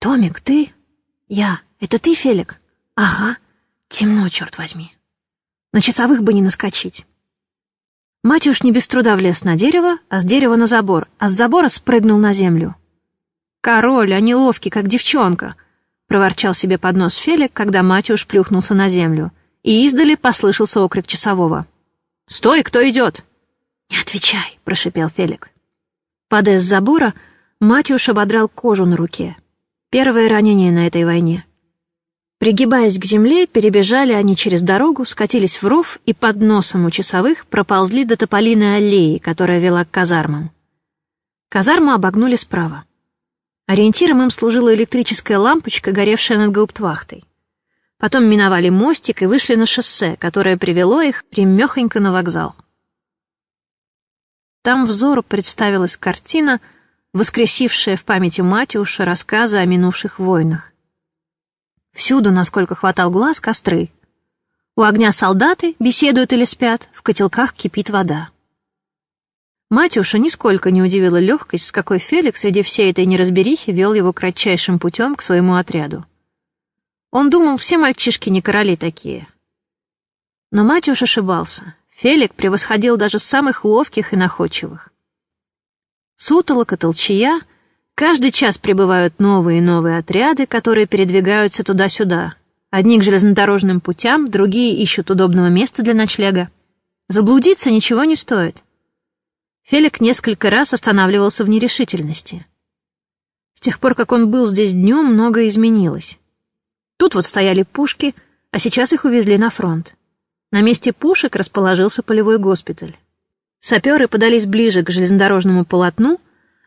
«Томик, ты?» «Я. Это ты, Фелик?» «Ага. Темно, черт возьми. На часовых бы не наскочить». Матюш не без труда влез на дерево, а с дерева на забор, а с забора спрыгнул на землю. «Король, а не ловкий, как девчонка!» — проворчал себе под нос Фелик, когда Матюш плюхнулся на землю, и издали послышался окрик часового. «Стой, кто идет?» «Не отвечай», — прошипел Фелик. Падая с забора, Матюш ободрал кожу на руке. Первое ранение на этой войне. Пригибаясь к земле, перебежали они через дорогу, скатились в ров и под носом у часовых проползли до тополиной аллеи, которая вела к казармам. Казарму обогнули справа. Ориентиром им служила электрическая лампочка, горевшая над гауптвахтой. Потом миновали мостик и вышли на шоссе, которое привело их примехонько на вокзал. Там взору представилась картина — воскресившая в памяти Матюша рассказы о минувших войнах. Всюду, насколько хватал глаз, костры. У огня солдаты беседуют или спят, в котелках кипит вода. Матюша нисколько не удивила легкость, с какой Феликс среди всей этой неразберихи вел его кратчайшим путем к своему отряду. Он думал, все мальчишки не короли такие. Но Матюш ошибался. Фелик превосходил даже самых ловких и находчивых. Сутолока, толчья. Каждый час прибывают новые и новые отряды, которые передвигаются туда-сюда. Одни к железнодорожным путям, другие ищут удобного места для ночлега. Заблудиться ничего не стоит. Фелик несколько раз останавливался в нерешительности. С тех пор, как он был здесь днем, многое изменилось. Тут вот стояли пушки, а сейчас их увезли на фронт. На месте пушек расположился полевой госпиталь. Саперы подались ближе к железнодорожному полотну,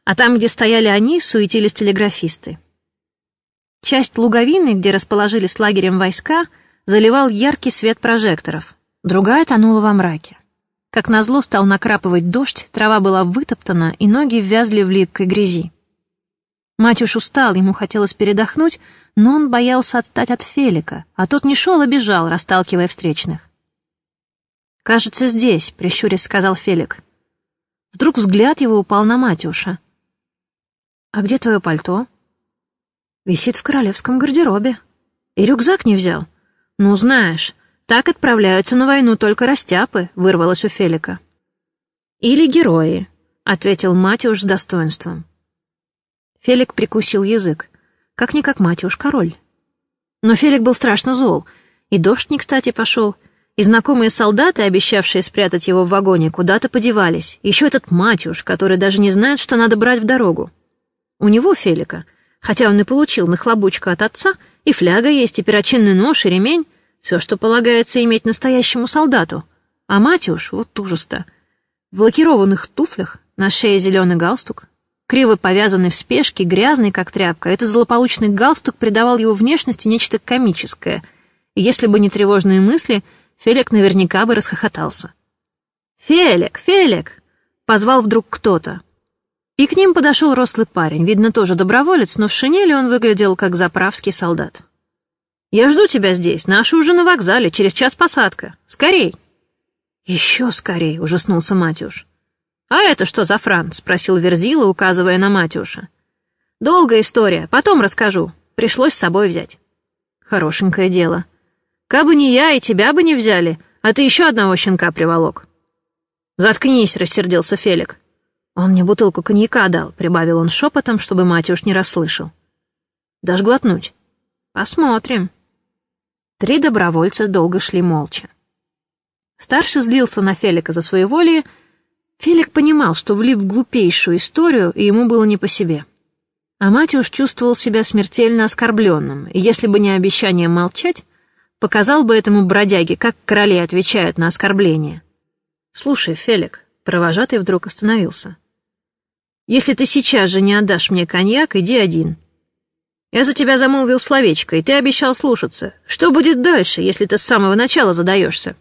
а там, где стояли они, суетились телеграфисты. Часть луговины, где расположились лагерем войска, заливал яркий свет прожекторов, другая тонула во мраке. Как назло стал накрапывать дождь, трава была вытоптана, и ноги ввязли в липкой грязи. Матюш устал, ему хотелось передохнуть, но он боялся отстать от Фелика, а тот не шел, а бежал, расталкивая встречных. «Кажется, здесь», — прищурясь сказал Фелик. Вдруг взгляд его упал на Матюша. «А где твое пальто?» «Висит в королевском гардеробе. И рюкзак не взял. Ну, знаешь, так отправляются на войну только растяпы», — вырвалось у Фелика. «Или герои», — ответил Матюш с достоинством. Фелик прикусил язык. Как-никак Матюш король. Но Фелик был страшно зол, и дождь не кстати пошел, — и знакомые солдаты, обещавшие спрятать его в вагоне, куда-то подевались. Еще этот Матюш, который даже не знает, что надо брать в дорогу. У него, Фелика, хотя он и получил нахлобучку от отца, и фляга есть, и перочинный нож, и ремень, все, что полагается иметь настоящему солдату. А Матюш, вот ужас-то, в лакированных туфлях, на шее зеленый галстук, криво повязанный в спешке, грязный, как тряпка, этот злополучный галстук придавал его внешности нечто комическое, и если бы не тревожные мысли — Фелик наверняка бы расхохотался. «Фелик! Фелик!» — позвал вдруг кто-то. И к ним подошел рослый парень, видно, тоже доброволец, но в шинели он выглядел как заправский солдат. «Я жду тебя здесь, наши уже на вокзале, через час посадка. Скорей!» «Еще скорей!» — ужаснулся Матюш. «А это что за фран?» — спросил Верзила, указывая на Матюша. «Долгая история, потом расскажу. Пришлось с собой взять». «Хорошенькое дело. Кабы не я, и тебя бы не взяли, а ты еще одного щенка приволок». «Заткнись», — рассердился Фелик. «Он мне бутылку коньяка дал», — прибавил он шепотом, чтобы мать уж не расслышал. «Дашь глотнуть?» «Посмотрим». Три добровольца долго шли молча. Старший злился на Фелика за своеволие. Фелик понимал, что влип в глупейшую историю, и ему было не по себе. А Матюш чувствовал себя смертельно оскорбленным, и если бы не обещание молчать, показал бы этому бродяге, как короли отвечают на оскорбления. «Слушай, Фелик», — провожатый вдруг остановился. «Если ты сейчас же не отдашь мне коньяк, иди один. Я за тебя замолвил словечко, и ты обещал слушаться. Что будет дальше, если ты с самого начала задаешься?»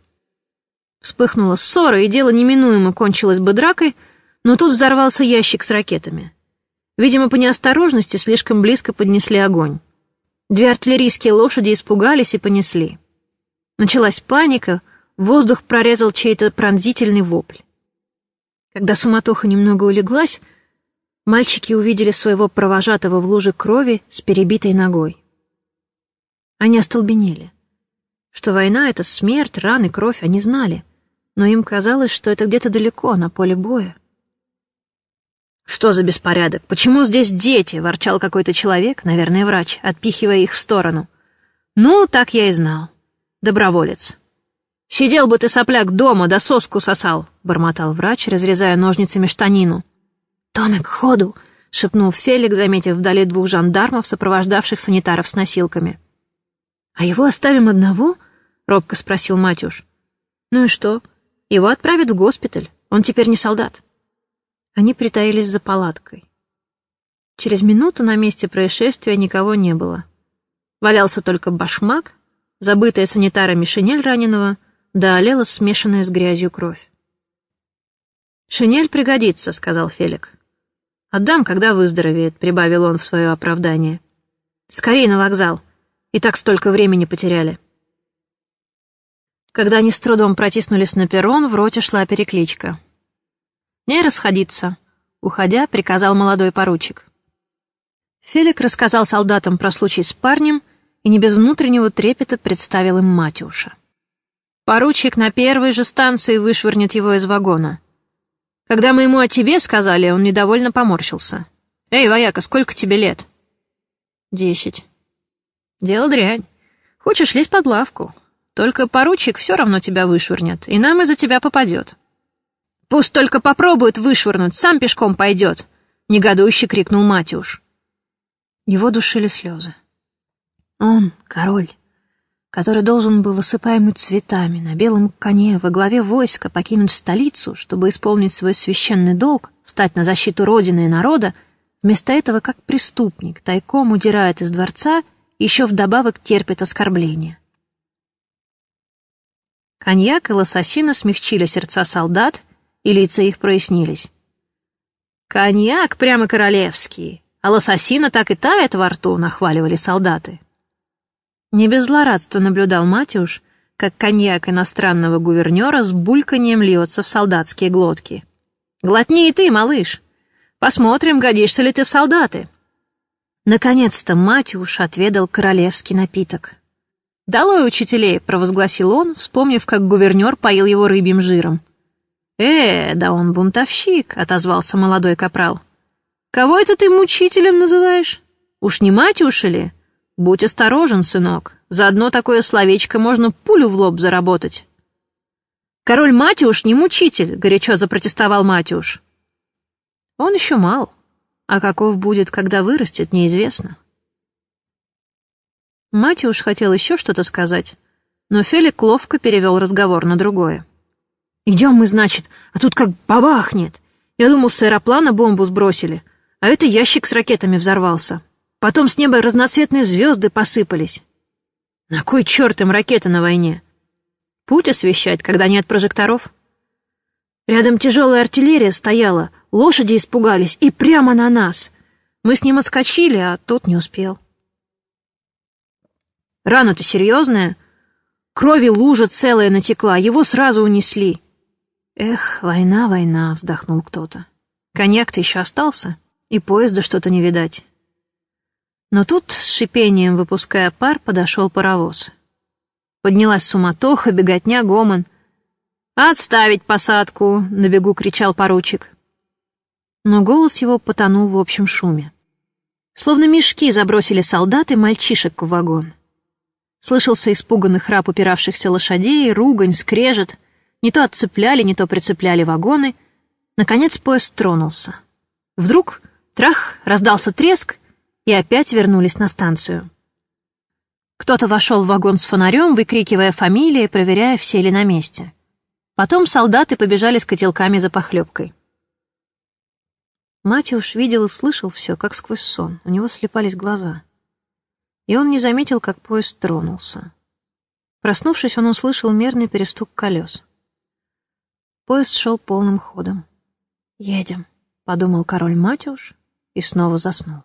Вспыхнула ссора, и дело неминуемо кончилось бы дракой, но тут взорвался ящик с ракетами. Видимо, по неосторожности слишком близко поднесли огонь. Две артиллерийские лошади испугались и понесли. Началась паника, воздух прорезал чей-то пронзительный вопль. Когда суматоха немного улеглась, Мальчики увидели своего провожатого в луже крови с перебитой ногой. Они остолбенели. Что война — это смерть, раны, кровь, они знали, но им казалось, что это где-то далеко, на поле боя. «Что за беспорядок? Почему здесь дети?» — ворчал какой-то человек, наверное, врач, отпихивая их в сторону. «Ну, так я и знал. Доброволец». «Сидел бы ты, сопляк, дома, да соску сосал», — бормотал врач, разрезая ножницами штанину. «Томик, ходу!» — шепнул Фелик, заметив вдали двух жандармов, сопровождавших санитаров с носилками. «А его оставим одного?» — робко спросил Матюш. «Ну и что? Его отправят в госпиталь. Он теперь не солдат». Они притаились за палаткой. Через минуту на месте происшествия никого не было. Валялся только башмак, забытая санитарами шинель раненого, да олела смешанная с грязью кровь. «Шинель пригодится», — сказал Фелик. «Отдам, когда выздоровеет», — прибавил он в свое оправдание. «Скорей на вокзал. И так столько времени потеряли». Когда они с трудом протиснулись на перрон, в роте шла перекличка. «Не расходиться», — уходя, приказал молодой поручик. Фелик рассказал солдатам про случай с парнем и не без внутреннего трепета представил им Матюша. Поручик на первой же станции вышвырнет его из вагона. Когда мы ему о тебе сказали, он недовольно поморщился. «Эй, вояка, сколько тебе лет?» «Десять». «Дело дрянь. Хочешь лезть под лавку. Только поручик все равно тебя вышвырнет, и нам из-за тебя попадет». «Пусть только попробует вышвырнуть, сам пешком пойдет», — негодующе крикнул Матюш. Его душили слезы. Он, король, который должен был осыпаемый цветами на белом коне во главе войска покинуть столицу, чтобы исполнить свой священный долг, встать на защиту Родины и народа, вместо этого, как преступник, тайком удирает из дворца еще вдобавок терпит оскорбления. Коньяк и лососина смягчили сердца солдат, и лица их прояснились. «Коньяк прямо королевский, а лососина так и тает во рту», — нахваливали солдаты. Не без злорадства наблюдал Матюш, как коньяк иностранного гувернера с бульканьем льется в солдатские глотки. «Глотни и ты, малыш! Посмотрим, годишься ли ты в солдаты!» Наконец-то Матюш отведал королевский напиток. «Долой учителей!» — провозгласил он, вспомнив, как гувернер поил его рыбьим жиром. «Э, да он бунтовщик!» — отозвался молодой капрал. «Кого это ты мучителем называешь? Уж не Матюша ли?» Будь осторожен, сынок, за одно такое словечко можно пулю в лоб заработать. Король Матюш не мучитель, горячо запротестовал Матюш. Он еще мал, а каков будет, когда вырастет, неизвестно. Матюш хотел еще что-то сказать, но Фелик ловко перевел разговор на другое. «Идем мы, значит, а тут как бабахнет. Я думал, с аэроплана бомбу сбросили, а это ящик с ракетами взорвался». Потом с неба разноцветные звезды посыпались. На кой черт им ракеты на войне? Путь освещать, когда нет прожекторов? Рядом тяжелая артиллерия стояла, лошади испугались, и прямо на нас. Мы с ним отскочили, а тот не успел. Рана-то серьезная. Крови лужа целая натекла, его сразу унесли. Эх, война, война, вздохнул кто-то. Коньяк-то еще остался, и поезда что-то не видать. Но тут, с шипением выпуская пар, подошел паровоз. Поднялась суматоха, беготня, гомон. «Отставить посадку!» — на бегу кричал поручик. Но голос его потонул в общем шуме. Словно мешки забросили солдаты мальчишек в вагон. Слышался испуганный храп упиравшихся лошадей, ругань, скрежет. Не то отцепляли, не то прицепляли вагоны. Наконец поезд тронулся. Вдруг, трах, раздался треск, и опять вернулись на станцию. Кто-то вошел в вагон с фонарем, выкрикивая фамилии, проверяя, все ли на месте. Потом солдаты побежали с котелками за похлебкой. Матюш видел и слышал все, как сквозь сон. У него слепались глаза. И он не заметил, как поезд тронулся. Проснувшись, он услышал мерный перестук колес. Поезд шел полным ходом. «Едем», — подумал король Матюш и снова заснул.